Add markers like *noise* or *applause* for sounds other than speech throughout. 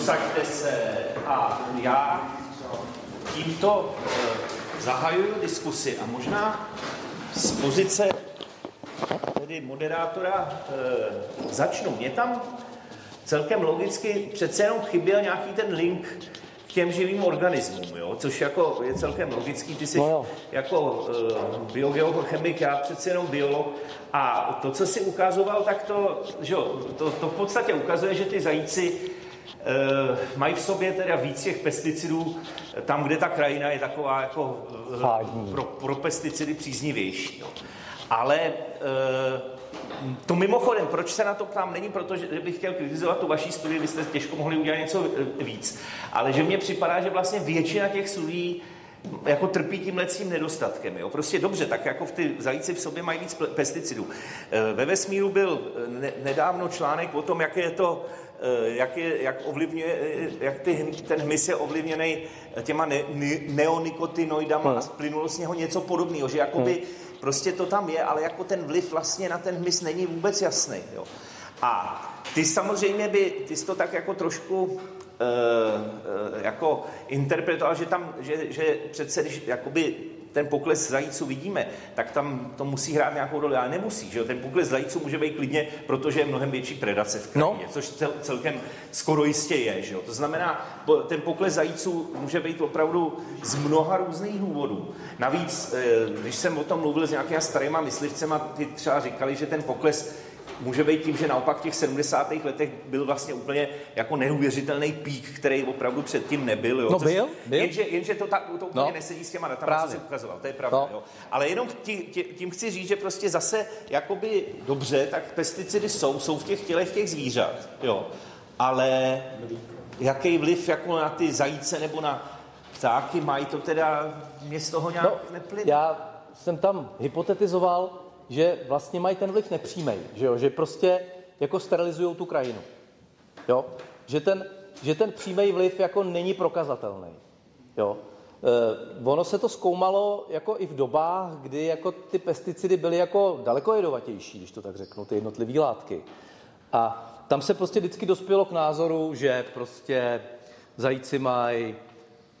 Usaďte se a já tímto eh, zahajuju diskusi a možná z pozice tedy moderátora e, začnu. Mě tam celkem logicky přece jenom chyběl nějaký ten link k těm živým organismům, jo? což jako je celkem logický. Ty jsi no jako e, biogeochemik, já přece jenom biolog. A to, co si ukazoval, tak to, že jo, to, to v podstatě ukazuje, že ty zajíci mají v sobě teda víc těch pesticidů tam, kde ta krajina je taková jako e, pro, pro pesticidy příznivější. Jo. Ale e, to mimochodem, proč se na to ptám, není proto, že bych chtěl kritizovat tu vaší studii, vy jste těžko mohli udělat něco eh, víc, ale že mně připadá, že vlastně většina těch studií jako trpí tím tím nedostatkem. Jo? Prostě dobře, tak jako v ty zajíci v sobě mají víc pesticidů. Eh, ve vesmíru byl ne, nedávno článek o tom, jak je to, jak, je, jak ovlivňuje, jak ty, ten hmyz je ovlivněný těma ne, ne, neonikotinoidama hmm. a splynulo z něho něco podobného, že jakoby hmm Prostě to tam je, ale jako ten vliv vlastně na ten hmyz není vůbec jasný. Jo. A ty samozřejmě by, ty jsi to tak jako trošku jako interpretoval, že tam, že, že přece, když jakoby ten pokles zajíců vidíme, tak tam to musí hrát nějakou roli, ale nemusí. Že jo? Ten pokles zajíců může být klidně, protože je mnohem větší predace v krajině, no. což cel, celkem skoro jistě je. Že jo? To znamená, ten pokles zajíců může být opravdu z mnoha různých důvodů. Navíc, eh, když jsem o tom mluvil s nějakými starýma myslivcema, ty třeba říkali, že ten pokles může být tím, že naopak v těch 70. letech byl vlastně úplně jako neuvěřitelný pík, který opravdu předtím nebyl. Jo? No byl, byl. Jenže, jenže to, ta, to úplně no. nesedí s těma datama, co se ukazoval, to je pravda. No. Jo? Ale jenom tím, tím chci říct, že prostě zase jakoby dobře, tak pesticidy jsou, jsou v těch tělech těch zvířat, jo? ale jaký vliv jako na ty zajíce nebo na ptáky mají, to teda mě z toho nějak no, neplyne. Já jsem tam hypotetizoval, že vlastně mají ten vliv nepřímej, že, jo? že prostě jako sterilizují tu krajinu. Jo? Že, ten, že ten přímý vliv jako není prokazatelný. Jo? E, ono se to zkoumalo jako i v dobách, kdy jako ty pesticidy byly jako daleko jedovatější, když to tak řeknu, ty jednotlivé látky. A tam se prostě vždycky dospělo k názoru, že prostě zajíci mají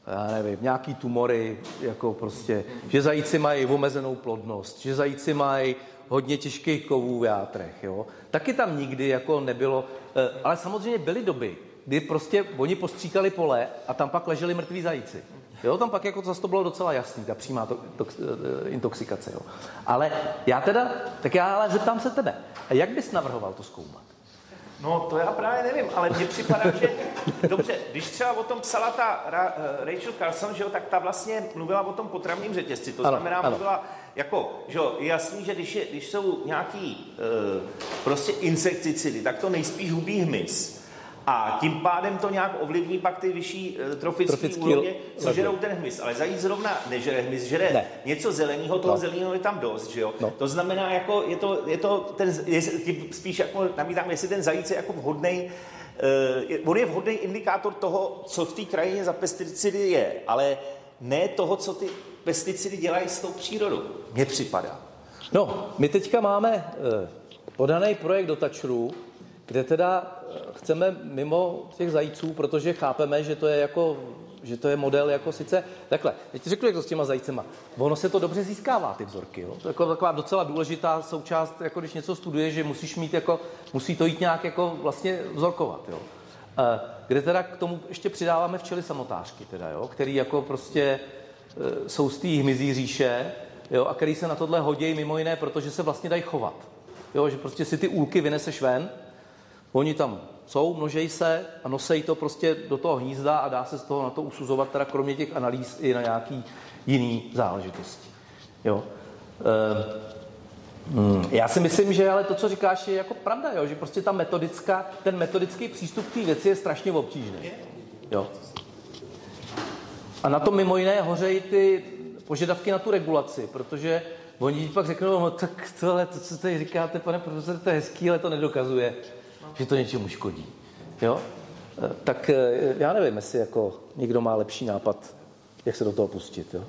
já nevím, nějaký tumory, jako prostě, že zajíci mají omezenou plodnost, že zajíci mají hodně těžkých kovů v játrech, jo. Taky tam nikdy jako nebylo, eh, ale samozřejmě byly doby, kdy prostě oni postříkali pole a tam pak leželi mrtví zajíci. Jo, tam pak jako zase to bylo docela jasný, ta přímá to, to, eh, intoxikace. Jo. Ale já teda, tak já ale zeptám se tebe, jak bys navrhoval to zkoumat? No, to já právě nevím, ale mně připadá, že dobře, když třeba o tom psala ta Ra, eh, Rachel Carson, že jo, tak ta vlastně mluvila o tom potravním řetězci, to ano, znamená, ano. mluvila jako, že jo, je jasný, že když, je, když jsou nějaký e, prostě insekticidy, tak to nejspíš hubí hmyz. A tím pádem to nějak ovlivní pak ty vyšší e, trofické úrovně, co žerou ten hmyz. Ale zajíc zrovna nežere hmyz, žere ne. něco zeleného, toho no. zeleného je tam dost, že jo? No. To znamená, jako je to, je to ten, je, spíš jako namítám, jestli ten zajíc je jako vhodný, uh, on je vhodný indikátor toho, co v té krajině za pesticidy je, ale ne toho, co ty pesticidy dělají s tou přírodou. Mně připadá. No, my teďka máme uh, podaný projekt do Tačru, kde teda eh, chceme mimo těch zajíců, protože chápeme, že to je jako že to je model jako sice, takhle, teď ti řeknu, jak to s těma zajícema. Ono se to dobře získává, ty vzorky. Jo? To je jako taková docela důležitá součást, jako když něco studuje, že musíš mít jako, musí to jít nějak jako vlastně vzorkovat. Jo? Eh, kde teda k tomu ještě přidáváme včely samotářky, teda, jo? který jako prostě eh, jsou z té hmyzí říše, jo? a který se na tohle hodí mimo jiné, protože se vlastně dají chovat. Jo? Že prostě si ty úlky vyneseš ven, Oni tam jsou, množejí se a nosejí to prostě do toho hnízda a dá se z toho na to usuzovat, teda kromě těch analýz i na nějaký jiný záležitosti. Jo. Ehm, já si myslím, že ale to, co říkáš, je jako pravda, jo? že prostě ta metodická, ten metodický přístup k té věci je strašně obtížný. Jo. A na to mimo jiné hořejí ty požadavky na tu regulaci, protože oni pak řeknou, no tak tohle, to, co tady říkáte, pane profesor, to je hezký, ale to nedokazuje že to něčemu škodí. Jo? Eh, tak eh, já nevím, jestli jako někdo má lepší nápad, jak se do toho pustit. Jo?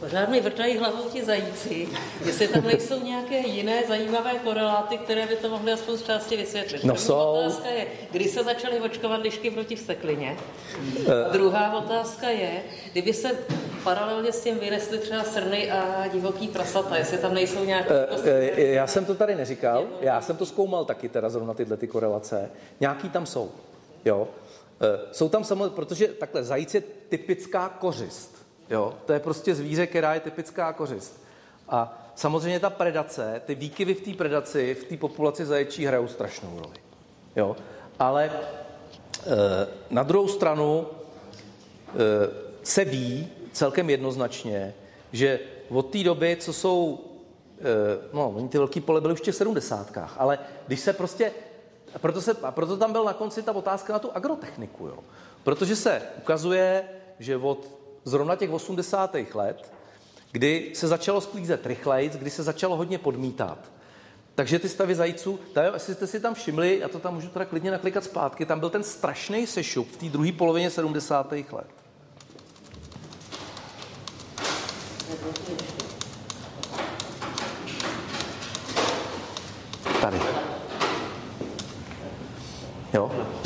Pořád mi vrtají hlavou ti zajíci, jestli tam nejsou nějaké jiné zajímavé koreláty, které by to mohly aspoň z části vysvětlit. No První jsou. otázka je, kdy se začaly očkovat lišky proti vsteklině? A druhá otázka je, kdyby se paralelně s tím vyrestly třeba srny a divoký prasata, jestli tam nejsou nějaké... E, e, já jsem to tady neříkal, já jsem to zkoumal taky teda zrovna tyhle ty korelace. Nějaký tam jsou, jo. Jsou tam samozřejmě, protože takhle, zajíc je typická kořist, jo. To je prostě zvíře, která je typická kořist. A samozřejmě ta predace, ty výkyvy v té predaci, v té populaci zaječí hrajou strašnou roli, jo. Ale e, na druhou stranu e, se ví celkem jednoznačně, že od té doby, co jsou, eh, no, oni ty velký pole byly už v těch sedmdesátkách, ale když se prostě, a proto, se, a proto tam byl na konci ta otázka na tu agrotechniku, jo. Protože se ukazuje, že od zrovna těch 80. let, kdy se začalo sklízet rychleji, kdy se začalo hodně podmítat, takže ty stavy zajíců, tady, jestli jste si tam všimli, já to tam můžu teda klidně naklikat zpátky, tam byl ten strašný sešup v té druhé polovině 70. let. Tady. Jo.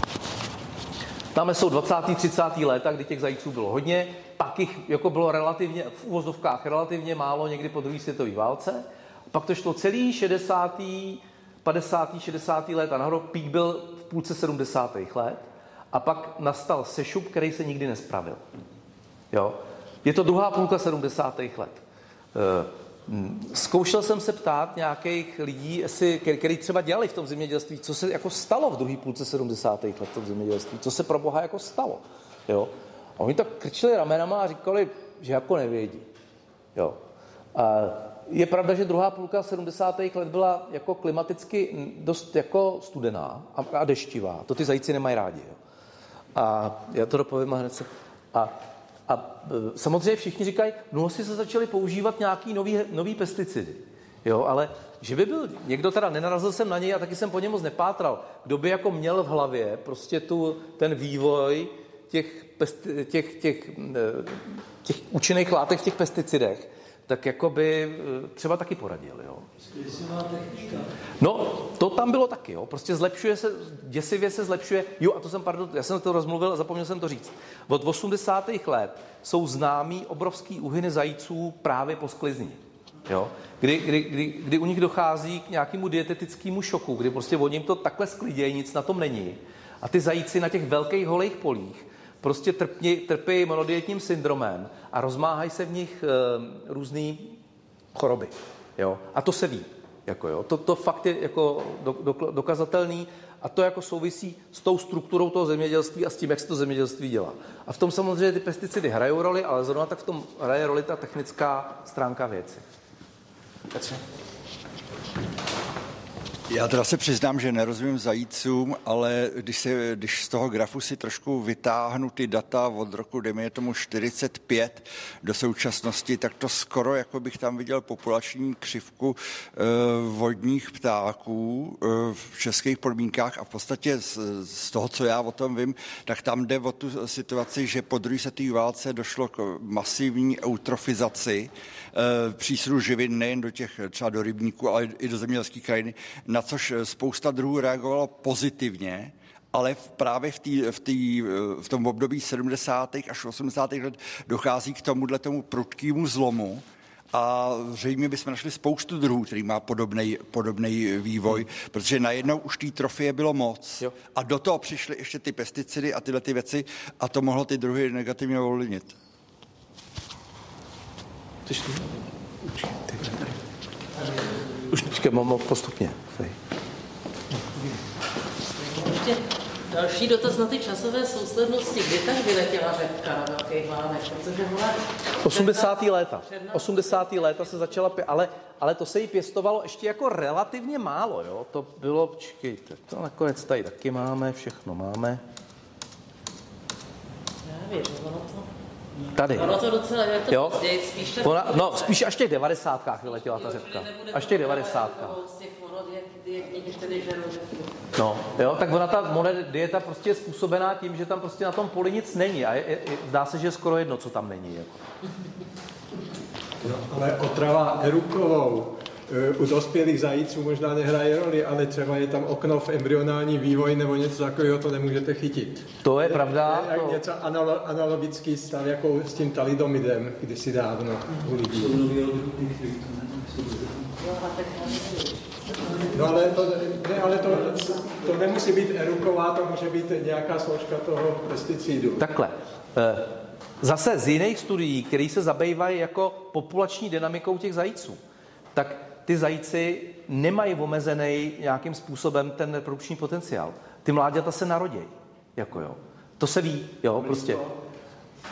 Tam jsou 20. 30. léta, kdy těch zajíců bylo hodně, pak jich jako bylo relativně, v úvozovkách relativně málo někdy po druhé světové válce. Pak to šlo celý 60. 50. 60. let a nahoru pík byl v půlce 70. let a pak nastal sešup, který se nikdy nespravil. Jo? Je to druhá půlka 70. let. Zkoušel jsem se ptát nějakých lidí, který třeba dělali v tom zemědělství, co se jako stalo v druhé půlce 70. let v tom zemědělství, co se pro Boha jako stalo. Jo? A oni tak krčili ramenama a říkali, že jako nevědí. Jo? A je pravda, že druhá půlka 70. let byla jako klimaticky dost jako studená a, a deštivá. To ty zajíci nemají rádi. Jo? A já to dopovím a hned se... A a e, samozřejmě všichni říkají, no asi se začaly používat nějaký nový, nový pesticidy. Jo, ale že by byl, někdo teda nenarazil jsem na něj a taky jsem po něm moc nepátral, kdo by jako měl v hlavě prostě tu, ten vývoj těch, těch, těch, e, těch účinných látek v těch pesticidech, tak jako by e, třeba taky poradil. Jo. No, to tam bylo taky, jo. Prostě zlepšuje se, děsivě se zlepšuje. Jo, a to jsem, pardon, já jsem to rozmluvil a zapomněl jsem to říct. Od 80. let jsou známý obrovský uhyny zajíců právě po sklizni. Jo? Kdy, kdy, kdy, kdy, u nich dochází k nějakému dietetickému šoku, kdy prostě oni to takhle sklidějí, nic na tom není. A ty zajíci na těch velkých holých polích prostě trpí, trpí monodietním syndromem a rozmáhají se v nich e, různé choroby. Jo? A to se ví. Jako jo. To, to fakt je jako do, do, dokazatelný a to jako souvisí s tou strukturou toho zemědělství a s tím, jak se to zemědělství dělá. A v tom samozřejmě ty pesticidy hrajou roli, ale zrovna tak v tom hraje roli ta technická stránka věci. Petře? Já teda se přiznám, že nerozumím zajícům, ale když, se, když z toho grafu si trošku vytáhnu ty data od roku, dejme je tomu 45 do současnosti, tak to skoro, jako bych tam viděl populační křivku e, vodních ptáků e, v českých podmínkách a v podstatě z, z toho, co já o tom vím, tak tam jde o tu situaci, že po druhé světové válce došlo k masivní eutrofizaci e, přísunu živin nejen do těch třeba do rybníků, ale i do zemědělských krajiny, na což spousta druhů reagovalo pozitivně, ale právě v, tý, v, tý, v tom období 70. až 80. let dochází k tomuhle tomu prudkému zlomu, a zřejmě bychom našli spoustu druhů, který má podobný podobný vývoj, hmm. protože najednou už té trofie bylo moc. Jo. A do toho přišly ještě ty pesticidy a tyhle ty věci a to mohlo ty druhy negativně ovlivnit. Ty už počkej, mám postupně. Ještě další dotaz na ty časové souslednosti. Kdy tak vyletěla řepka na velký vánek? Protože byla... 80. léta. 80. léta se začala, pě- ale, ale to se jí pěstovalo ještě jako relativně málo, jo. To bylo, počkejte, to nakonec tady taky máme, všechno máme. Já vím, ono to... Tady. Ono to docela je to Jo? později, spíš Ona, no, spíš až v těch devadesátkách vyletěla ta řepka. Až v těch devadesátkách. Jak, jak řepku. No, jo, tak ona ta monet dieta prostě je způsobená tím, že tam prostě na tom poli nic není a je, je, zdá se, že je skoro jedno, co tam není. Jako. No, ale otrava erukovou u dospělých zajíců možná nehraje roli, ale třeba je tam okno v embryonální vývoj nebo něco takového, to nemůžete chytit. To je pravda. Je, To, je něco analo, analogický stav jako s tím talidomidem kdysi dávno u lidí. No ale to, ne, ale to, to nemusí být eruková, to může být nějaká složka toho pesticidu. takhle. Eh, Zase z jiných studií, které se zabývají jako populační dynamikou těch zajíců, tak ty zajíci nemají omezený nějakým způsobem ten reprodukční potenciál. Ty mláďata se narodějí. Jako jo. To se ví, jo, prostě.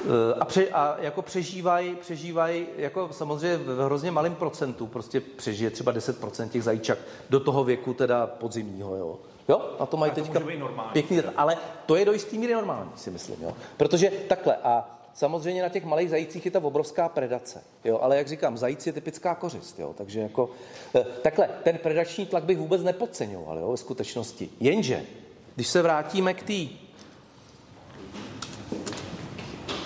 Eh, A, pře, a jako přežívají, přežívají jako samozřejmě v hrozně malém procentu, prostě přežije třeba 10% těch zajíčak do toho věku teda podzimního, jo. Jo, na to mají A to teďka normální. pěkný ale to je do jistý míry normální, si myslím, jo. Protože takhle a samozřejmě na těch malých zajících je ta obrovská predace, jo, ale jak říkám, zajíc je typická kořist, jo, takže jako eh, takhle, ten predační tlak bych vůbec nepodceňoval, jo, ve skutečnosti. Jenže, když se vrátíme k té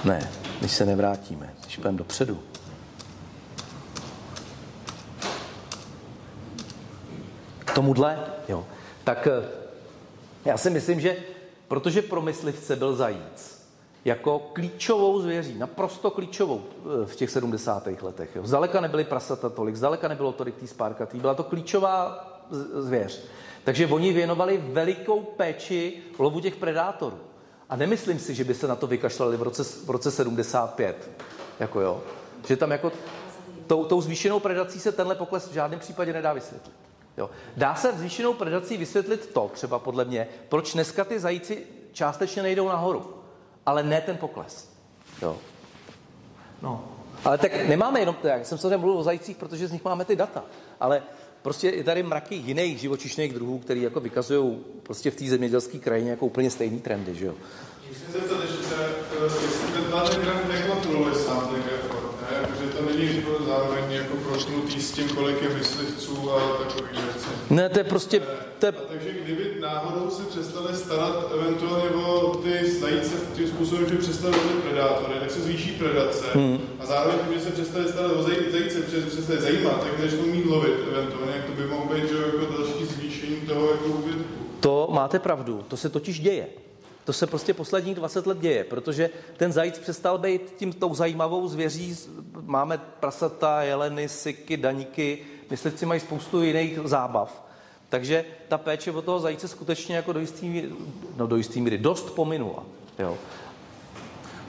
ne, když se nevrátíme, když půjdeme dopředu. K tomuhle, jo. Tak eh, já si myslím, že protože pro myslivce byl zajíc jako klíčovou zvěří, naprosto klíčovou eh, v těch 70. letech. Jo. Zdaleka nebyly prasata tolik, zdaleka nebylo tolik tý spárkatý, byla to klíčová zvěř. Takže oni věnovali velikou péči lovu těch predátorů. A nemyslím si, že by se na to vykašlali v roce, v roce 75. Jako jo. Že tam jako tou, tou zvýšenou predací se tenhle pokles v žádném případě nedá vysvětlit. Jo. Dá se zvýšenou predací vysvětlit to, třeba podle mě, proč dneska ty zajíci částečně nejdou nahoru, ale ne ten pokles. Jo. No. Ale tak nemáme jenom, já jsem se mluvil o zajících, protože z nich máme ty data, ale prostě je tady mraky jiných živočišných druhů, který jako vykazují prostě v té zemědělské krajině jako úplně stejný trendy, že jo. Musím se zeptat, že se, eh, jestli ten ten graf nekontroluje sám ten graf, ne? Protože to zároveň jako protnutý s tím, kolik je myslivců a takových věcí. Ne, to je prostě, to je, A takže kdyby náhodou se přestali starat eventuálně o ty zajíce tím způsobem, že přestali lovit predátory, tak se zvýší predace Hmm. a zároveň tím, že se přestali starat o zaj- zajíce, protože se přestali zajímat, tak začnou mít lovit eventuálně, jak to by mohlo být, že jako další zvýšení toho jako úbytku. To máte pravdu, to se totiž děje. To se prostě posledních 20 let děje, protože ten zajíc přestal být tím tou zajímavou zvěří. Máme prasata, jeleny, syky, daníky, myslivci mají spoustu jiných zábav. Takže ta péče o toho zajíce skutečně jako do jistý míry, no do jistý míry dost pominula. Jo.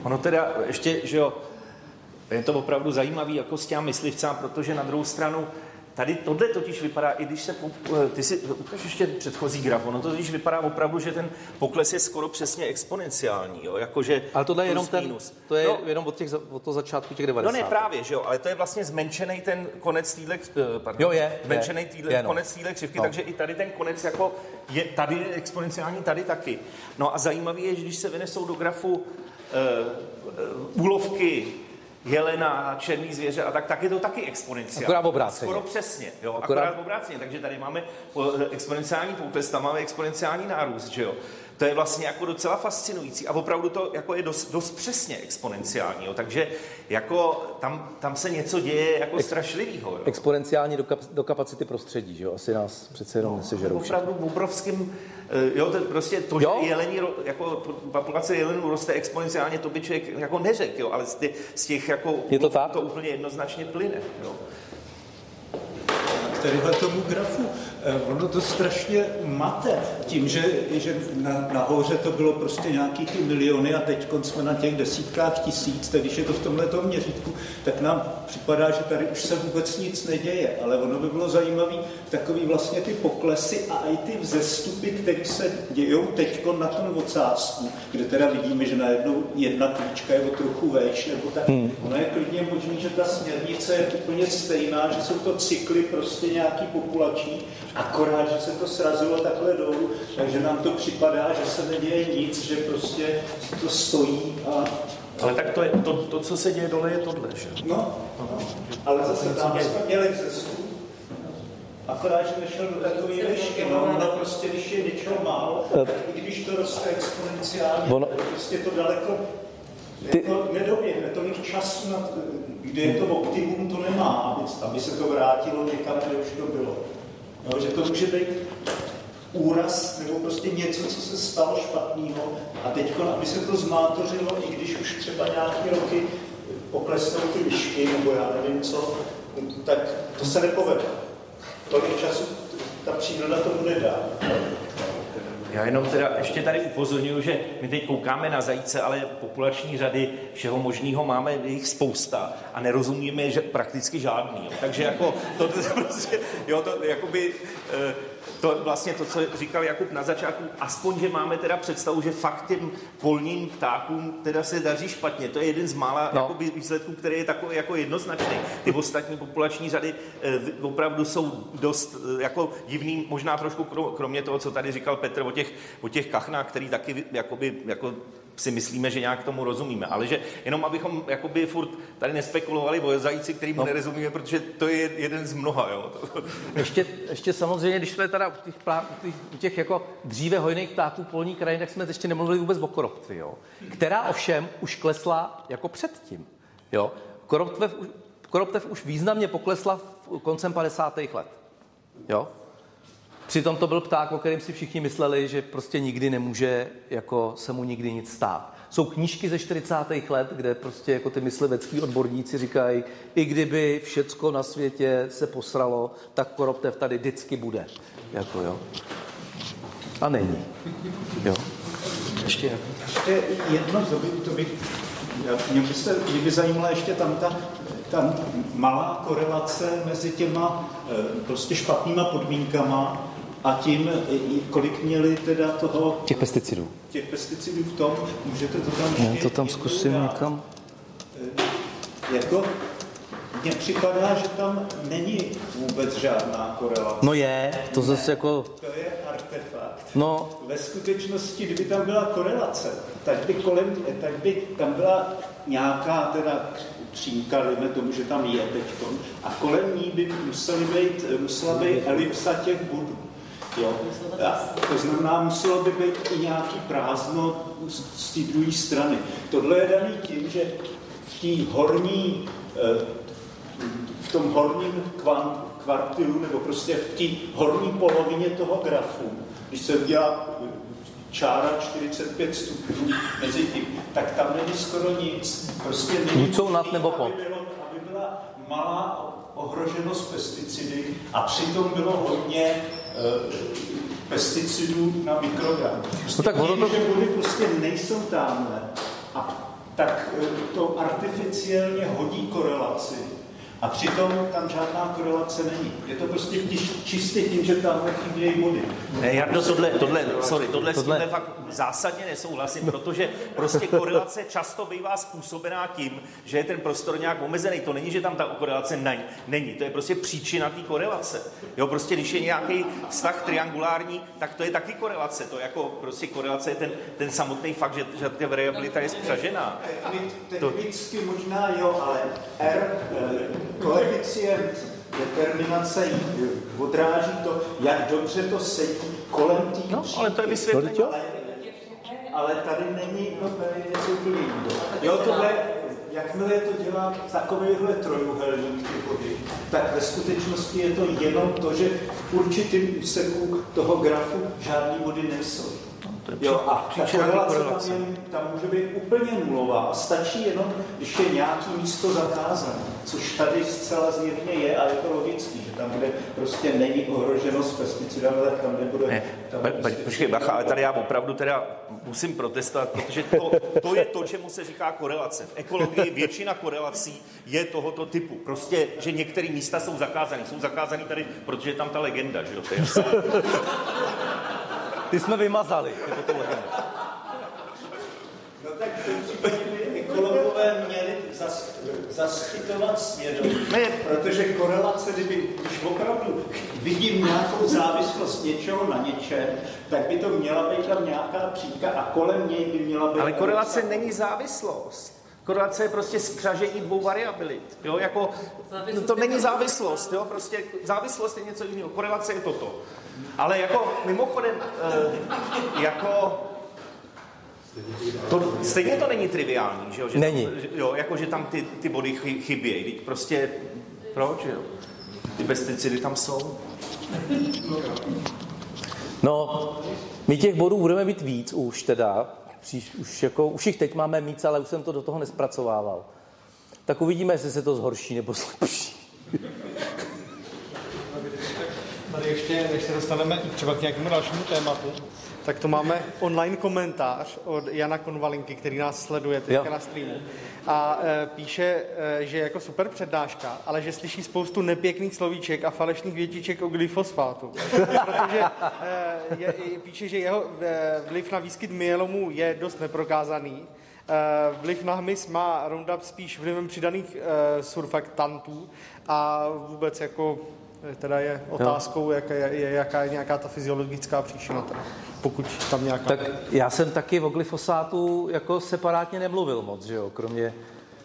Ono teda ještě, že jo, je to opravdu zajímavý jako s těma myslivcám, protože na druhou stranu Tady tohle totiž vypadá, i když se, po- ty si ukáž ještě předchozí graf, ono to totiž vypadá opravdu, že ten pokles je skoro přesně exponenciální, jo, jakože Ale tohle je jenom ten, minus. to je no, jenom od, těch, od toho začátku těch No 90. ne, právě, že jo, ale to je vlastně zmenšený ten konec týhle, eh, pardon, Jo, je, je, zmenšený týhle, je, no. konec týhle křivky, No. takže i tady ten konec jako je tady je exponenciální, tady taky. No a zajímavé je, že když se vynesou do grafu uh, uh, úlovky jelena, černý zvěře a tak, tak je to taky exponenciální. Akorát obráceně. Skoro přesně, jo, Akorát- akorát, obráceně, takže tady máme eh, exponenciální pokles, tam máme exponenciální nárůst, že jo. To je vlastně jako docela fascinující a opravdu to jako je dost, dost přesně exponenciální, jo. takže jako tam, tam se něco děje jako strašlivýho. Jo. Exponenciálně do, kap, do kapacity prostředí, že jo? Asi nás přece jenom nesežerou. všichni. Opravdu v obrovském, eh, jo, to prostě to, Jo. že jelení, jako populace jelenů roste exponenciálně, to by člověk jako neřekl, jo, ale z těch, z těch jako, Je to tak? to úplně jednoznačně plyne, jo. k tadyhle tomu grafu. Eh, Ono to strašně mate tím, že, že na, nahoře to bylo prostě nějaký ty miliony a teď jsme na těch desítkách tisíc, tak když je to v tomhle měřítku, tak nám připadá, že tady už se vůbec nic neděje, ale ono by bylo zajímavé takový vlastně ty poklesy a i ty vzestupy, které se dějou teď na tom ocásku, kde teda vidíme, že najednou jedna klíčka je o trochu vejš, nebo tak. Hmm. Ono je klidně možný, že ta směrnice je úplně stejná, že jsou to cykly prostě nějaký populační Akorát, že se to srazilo takhle dolů, takže nám to připadá, že se neděje nic, že prostě to stojí a ale tak to, je, to, to, co se děje dole, je tohle, že? No, no. ale zase tam jsme měli cestu. Akorát, že nešel do takové lišky, no, no prostě, když je něčeho málo, tak i když to roste exponenciálně, ono... prostě to daleko ty... jako nedoběhne tolik času, na, kdy je to optimum, to nemá, aby, aby se to vrátilo někam, kde už to bylo. No, že to může být úraz nebo prostě něco, co se stalo špatného a teď, aby se to zmátořilo, i když už třeba nějaké roky poklesnou ty lišky, nebo já nevím co, tak to se nepovede. Tolik času ta příroda to bude dát. Já jenom teda ještě tady upozorňuji, že my teď koukáme na zajíce, ale populační řady všeho možného máme jich spousta a nerozumíme, že prakticky žádný. Jo. Takže jako to, to, *laughs* prostě, jo, to jakoby, eh, to vlastně to, co říkal Jakub na začátku, aspoň, že máme teda představu, že fakt těm polním ptákům teda se daří špatně. To je jeden z mála no. jakoby, výsledků, který je takový jako jednoznačný. Ty ostatní populační řady eh, opravdu jsou dost eh, jako divný, možná trošku kromě toho, co tady říkal Petr o těch, o těch kachnách, který taky jakoby, jako si myslíme, že nějak tomu rozumíme. Ale že jenom abychom jakoby furt tady nespekulovali o zajíci, kterým no. nerozumíme, protože to je jeden z mnoha. Jo. *laughs* ještě, ještě samozřejmě, když jsme teda u těch, plá, u těch, u těch jako dříve hojných ptáků polní krajiny, tak jsme ještě nemluvili vůbec o koroptvi, jo. která ovšem už klesla jako předtím. Jo. Koroptev, koroptev už významně poklesla v koncem 50. let. Jo. Přitom to byl pták, o kterém si všichni mysleli, že prostě nikdy nemůže jako se mu nikdy nic stát. Jsou knížky ze 40. let, kde prostě jako ty myslivecký odborníci říkají, i kdyby všecko na světě se posralo, tak koroptev tady vždycky bude. Jako jo. A není. Jo. Ještě, ještě jedno, to by, to by, mě by, se, mě by zajímala ještě tam ta, ta malá korelace mezi těma eh, prostě špatnýma podmínkama a tím, kolik měli teda toho... Těch pesticidů. Těch pesticidů v tom, můžete to tam... Já to tam zkusím dát. někam. E, jako, mně připadá, že tam není vůbec žádná korelace. No je, to zase jako... To je artefakt. No. Ve skutečnosti, kdyby tam byla korelace, tak by kolem, tak by tam byla nějaká teda třímka, dejme tomu, že tam je teď, a kolem ní by museli být, musela být elipsa těch budů. Jo? To znamená, muselo by být i nějaký prázdno z té druhé strany. Tohle je daný tím, že v té horní, eh, v tom horním kvartilu, nebo prostě v té horní polovině toho grafu, když se udělá čára 45 stupňů mezi tím, tak tam není skoro nic. Prostě není jsou nad nebo? Aby, bylo, aby byla malá ohroženost pesticidy a přitom bylo hodně Eh, pesticidů na mikrogram. Prostě no tak tím, to... že vody prostě nejsou tamhle a tak eh, to artificiálně hodí korelaci a přitom tam žádná korelace není. Je to prostě čistě tím, že tam chybějí body. Ne, Jardo, tohle, tohle, sorry, tohle, tohle. s tímhle fakt zásadně nesouhlasím, protože prostě korelace často bývá způsobená tím, že je ten prostor nějak omezený. To není, že tam ta korelace není. není. To je prostě příčina té korelace. Jo, prostě když je nějaký vztah triangulární, tak to je taky korelace. To jako prostě korelace je ten, ten samotný fakt, že, že ta variabilita je spřažená. Ten to... možná jo, ale R koeficient determinace odráží to, jak dobře to sedí kolem té No, ale to je vysvětlení. Ale, ale tady není, no tady je něco úplně Jo, tohle, jakmile to dělá takovýhle trojuhelník ty body, tak ve skutečnosti je to jenom to, že v určitém úseku toho grafu žádný body nejsou. Jo, a ta korelace tam, tam může být úplně nulová a stačí jenom, když je nějaký místo zakázané, což tady zcela zjevně je a je to logický, že tam, kde prostě není ohroženost pesticidami, tak tam nebude... Ne, tam ba, ba, počkej, bacha, ale tady já opravdu teda musím protestovat, protože to, to je to, čemu se říká korelace. V ekologii většina korelací je tohoto typu. Prostě, že některé místa jsou zakázané. Jsou zakázané tady, protože je tam ta legenda, že jo? To ty jsme vymazali, tyto tu legendu. No tak v tom případě by ekologové měli zas, zaschytovat svědomí, protože korelace, kdyby, když opravdu vidím nějakou závislost něčeho na něčem, tak by to měla být tam nějaká příka a kolem něj by měla být... Ale korelace není závislost. Korelace je prostě spřažení dvou variabilit. Jo? Jako, no to není závislost. Jo? Prostě závislost je něco jiného. Korelace je toto. Ale jako mimochodem, eh, jako to, stejně to není triviální, že jo? Že Není. Tam, že, jo, jako že tam ty, ty body chy- chybějí. Teď prostě, proč, jo? Ty pesticidy tam jsou. No, my těch bodů budeme mít víc už teda. Příš, už, jako, už jich teď máme víc, ale už jsem to do toho nespracovával. Tak uvidíme, jestli se to zhorší nebo zlepší. Ještě, než se dostaneme i třeba k nějakému dalšímu tématu, tak to máme online komentář od Jana Konvalinky, který nás sleduje teďka Jo. na streamu. A e, píše, e, že je jako super přednáška, ale že slyší spoustu nepěkných slovíček a falešných větiček o glyfosfátu. *laughs* Protože e, je, je, píše, že jeho e, vliv na výskyt myelomu je dost neprokázaný. E, vliv na hmyz má Roundup spíš vlivem přidaných e, surfaktantů a vůbec jako teda je otázkou, jaká je, je, jaká je nějaká ta fyziologická příčina, teda, pokud tam nějaká... Tak já jsem taky o glyfosátu jako separátně nemluvil moc, že jo? Kromě,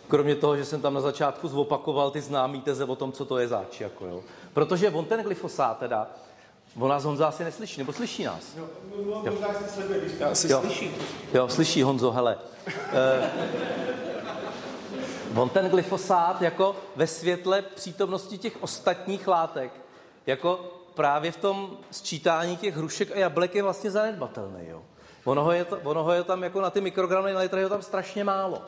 kromě toho, že jsem tam na začátku zopakoval ty známý teze o tom, co to je zač, jako jo. Protože on ten glyfosát teda, on nás Honza asi neslyší, nebo slyší nás? Já si Jo. slyším. Jo, slyší Honzo, hele. Eh, on ten glyfosát jako ve světle přítomnosti těch ostatních látek, jako právě v tom sčítání těch hrušek a jablek je vlastně zanedbatelný. Jo. Ono, ho je, ono ho je tam jako na ty mikrogramy na litr je tam strašně málo.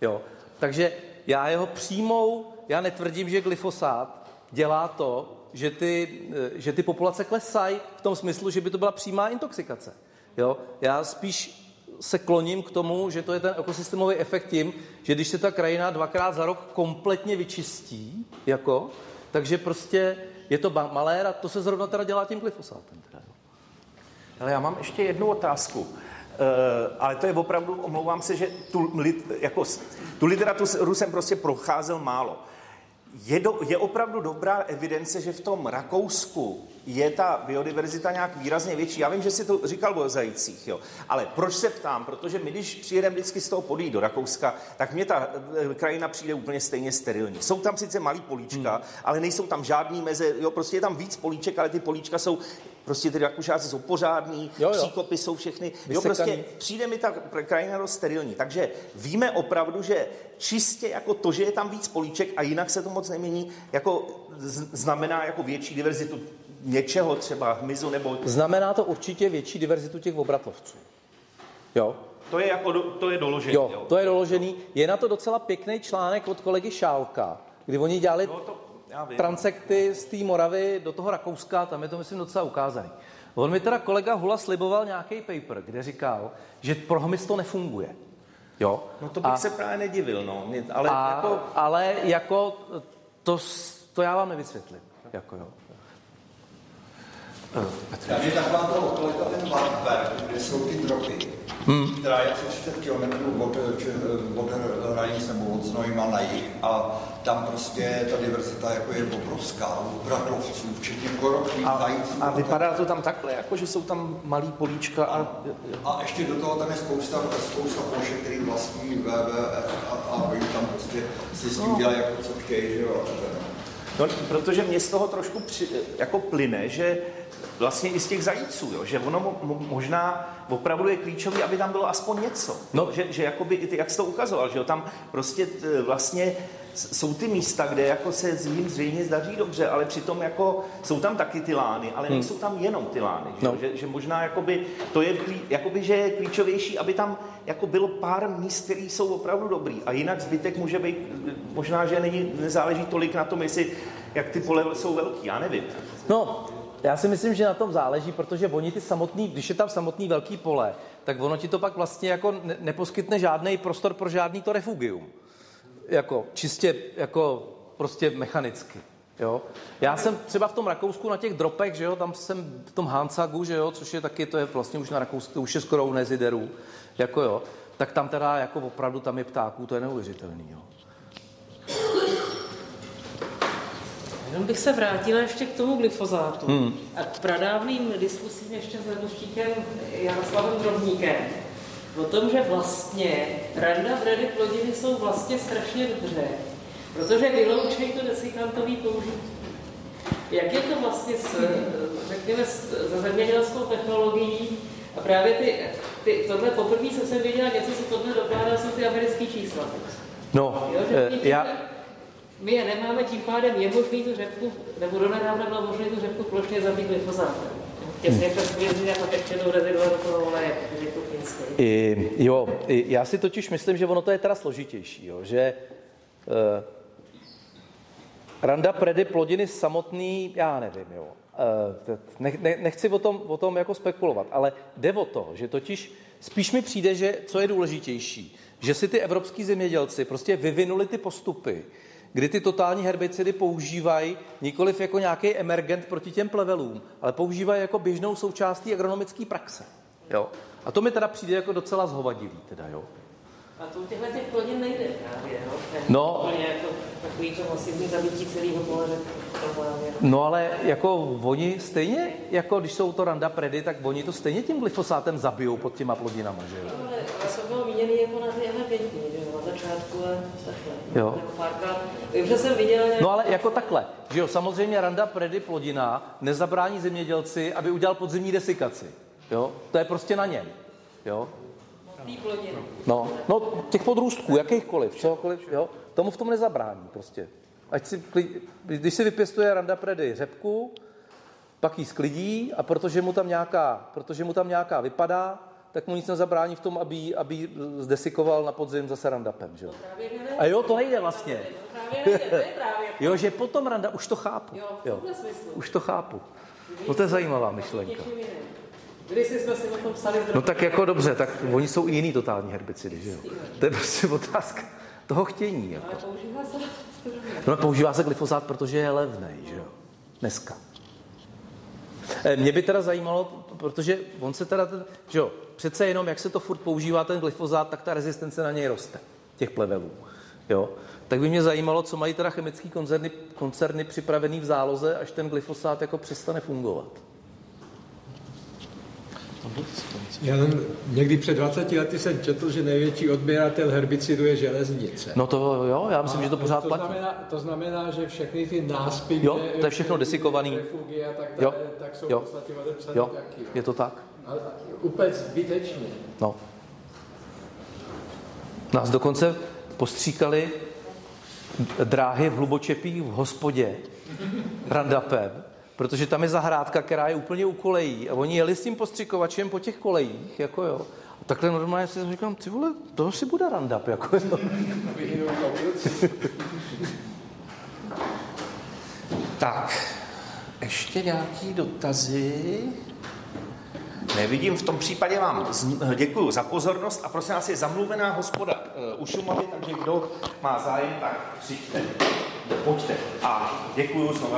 Jo. Takže já jeho přímou, já netvrdím, že glyfosát dělá to, že ty, že ty populace klesají v tom smyslu, že by to byla přímá intoxikace. Jo? Já spíš se kloním k tomu, že to je ten ekosystémový efekt tím, že když se ta krajina dvakrát za rok kompletně vyčistí, jako, takže prostě je to malér a to se zrovna teda dělá tím glyfosátem. Teda. Ale já mám ještě jednu otázku. Uh, ale to je opravdu, omlouvám se, že tu, jako, tu literaturu jsem prostě procházel málo. Je, do, je opravdu dobrá evidence, že v tom Rakousku je ta biodiverzita nějak výrazně větší. Já vím, že si to říkal o zajících, jo. ale proč se ptám? Protože my, když přijedeme vždycky z toho podí do Rakouska, tak mně ta eh, krajina přijde úplně stejně sterilní. Jsou tam sice malý políčka, hmm. ale nejsou tam žádný meze, jo, prostě je tam víc políček, ale ty políčka jsou, prostě ty Rakušáci jsou pořádný, Jo, jo. příkopy jsou všechny, jo, Vysekaný. prostě přijde mi ta krajina dost sterilní. Takže víme opravdu, že čistě jako to, že je tam víc políček a jinak se to moc nemění, jako znamená jako větší diverzitu něčeho, třeba hmyzu nebo... Znamená to určitě větší diverzitu těch obratlovců. Jo, To je jako, do- to je doložené. Jo, to je doložený. Je na to docela pěkný článek od kolegy Šálka, kdy oni dělali No to. Transekty z té Moravy do toho Rakouska, tam je to, myslím, docela ukázaný. On mi teda kolega Hula sliboval nějaký paper, kde říkal, že pro hmyz to nefunguje. Jo? No to bych a, se právě nedivil, no. Mě- Ale a, jako... ale jako to, to já vám nevysvětlím. Jako jo. Tady je taková to lokalita, ten Wartberg, kde jsou ty dropy, hmm. která je asi 30 km od, či- od hranic nebo od Znojma na jih a tam prostě ta diverzita jako je obrovská, u bratlovců, včetně koroků, A, zajíců. a vypadá to tam takhle, jako že jsou tam malý políčka a... A ještě do toho tam je spousta, spousta plošek, který vlastní WWF a, a oni tam prostě si s tím dělají jako co chtějí, že jo. No, protože mě z toho trošku při, jako plyne, že vlastně i z těch zajíců, jo, že ono mo, mo, možná opravdu je klíčové, aby tam bylo aspoň něco. No. Že, že jakoby, jak jsi to ukazoval, že jo, tam prostě t, vlastně s- jsou ty místa, kde jako se s jim zřejmě zdaří dobře, ale přitom jako jsou tam taky ty lány, ale nejsou tam jenom ty lány. Že, No. že, že možná jakoby, to je jakoby, že je klíčovější, aby tam jako bylo pár míst, které jsou opravdu dobrý. A jinak zbytek může být, možná, že není, nezáleží tolik na tom, jestli, jak ty pole jsou velký, já nevím. No, já si myslím, že na tom záleží, protože oni ty samotný, když je tam samotný velký pole, tak ono ti to pak vlastně jako ne, neposkytne žádný prostor pro žádný to refugium. Jako čistě jako prostě mechanicky. Jo? Já jsem třeba v tom Rakousku na těch dropech, že jo, tam jsem v tom Hansagu, že jo, což je taky, to je vlastně už na Rakousku, to už je skoro u Neziderů, jako jo, tak tam teda jako opravdu tam je ptáků, to je neuvěřitelný, jo. Jenom bych se vrátila ještě k tomu glyfozátu hmm. a k pradávným diskusím ještě s Jaroslavem Drobníkem o tom, že vlastně randa bredy plodiny jsou vlastně strašně dobře, protože vyloučejí to desikantový použití. Jak je to vlastně s, řekněme, s, zemědělskou technologií a právě ty, ty tohle poprvé jsem se viděla něco, co tohle dokládá, jsou ty americké čísla. No, jo, že eh, já, my je nemáme, tím pádem je možný tu řepku, nebo donedávna bylo možné tu řepku plošně zabít glyfozátem. Těsně hmm. přes ještě jdou rezidua do toho oleje, protože to I, jo, i, já si totiž myslím, že ono to je teda složitější, jo, že uh, Randa Predy plodiny samotný, já nevím, jo. Uh, ne, ne, nechci o tom, o tom jako spekulovat, ale jde o to, že totiž spíš mi přijde, že co je důležitější, že si ty evropský zemědělci prostě vyvinuli ty postupy, kdy ty totální herbicidy používají nikoliv jako nějaký emergent proti těm plevelům, ale používají jako běžnou součástí agronomické praxe. Jo? A to mi teda přijde jako docela zhovadilý, teda, jo. A to těchto těch plodin nejde právě, jo? No. jako takový to masivní zabití celého pole No ale jako oni stejně, jako když jsou to randa predy, tak oni to stejně tím glyfosátem zabijou pod těma plodinama, že jo? No, ale jsem byl míněný jako na ty emergentní, že jo, na začátku a takhle. Jo. Jako párkrát. Vím, že jsem viděl nějak... No ale jako takhle, že jo, samozřejmě randa predy plodina nezabrání zemědělci, aby udělal podzimní desikaci. Jo? To je prostě na něm. Jo? No, no, těch podrůstků, jakýchkoliv, čehokoliv, jo? Tomu v tom nezabrání prostě. Ať si, když si vypěstuje Randa Predy řepku, pak jí sklidí a protože mu tam nějaká, protože mu tam nějaká vypadá, tak mu nic nezabrání v tom, aby, aby zdesikoval na podzim zase randapem. Že? A jo, to nejde vlastně. *laughs* jo, že potom randa, už to chápu. Jo, už to chápu. No to je zajímavá myšlenka. Když jsme si o tom psali No tak jako dobře, tak oni jsou i jiný totální herbicidy, že jo? To je prostě otázka toho chtění. Jako. Ale používá se... No používá se glyfosát, protože je levný, že jo? Dneska. Eh, mě by teda zajímalo, protože on se teda, že jo, přece jenom, jak se to furt používá ten glyfosát, tak ta rezistence na něj roste, těch plevelů. Jo? Tak by mě zajímalo, co mají teda chemické koncerny, koncerny připravený v záloze, až ten glyfosát jako přestane fungovat. Já někdy před 20 lety jsem četl, že největší odběratel herbicidu je železnice. No to jo, já myslím, a že to pořád to platí. Znamená, to znamená, že všechny ty náspy, jo, to je všechno desikovaný. A tak, dále, jo, tak jsou jo, v podstatě odepsané jo, taky. je to tak. A, úplně zbytečně. No. Nás dokonce postříkali dráhy v Hlubočepí v hospodě randapem, protože tam je zahrádka, která je úplně u kolejí a oni jeli s tím postřikovačem po těch kolejích, jako jo. A takhle normálně si říkám, ty vole, to si bude randap, jako jo. tak, ještě nějaký dotazy? Nevidím, v tom případě vám děkuji za pozornost a prosím vás, je zamluvená hospoda eh, u Šumavy, takže kdo má zájem, tak přijďte, pojďte. A děkuji znovu.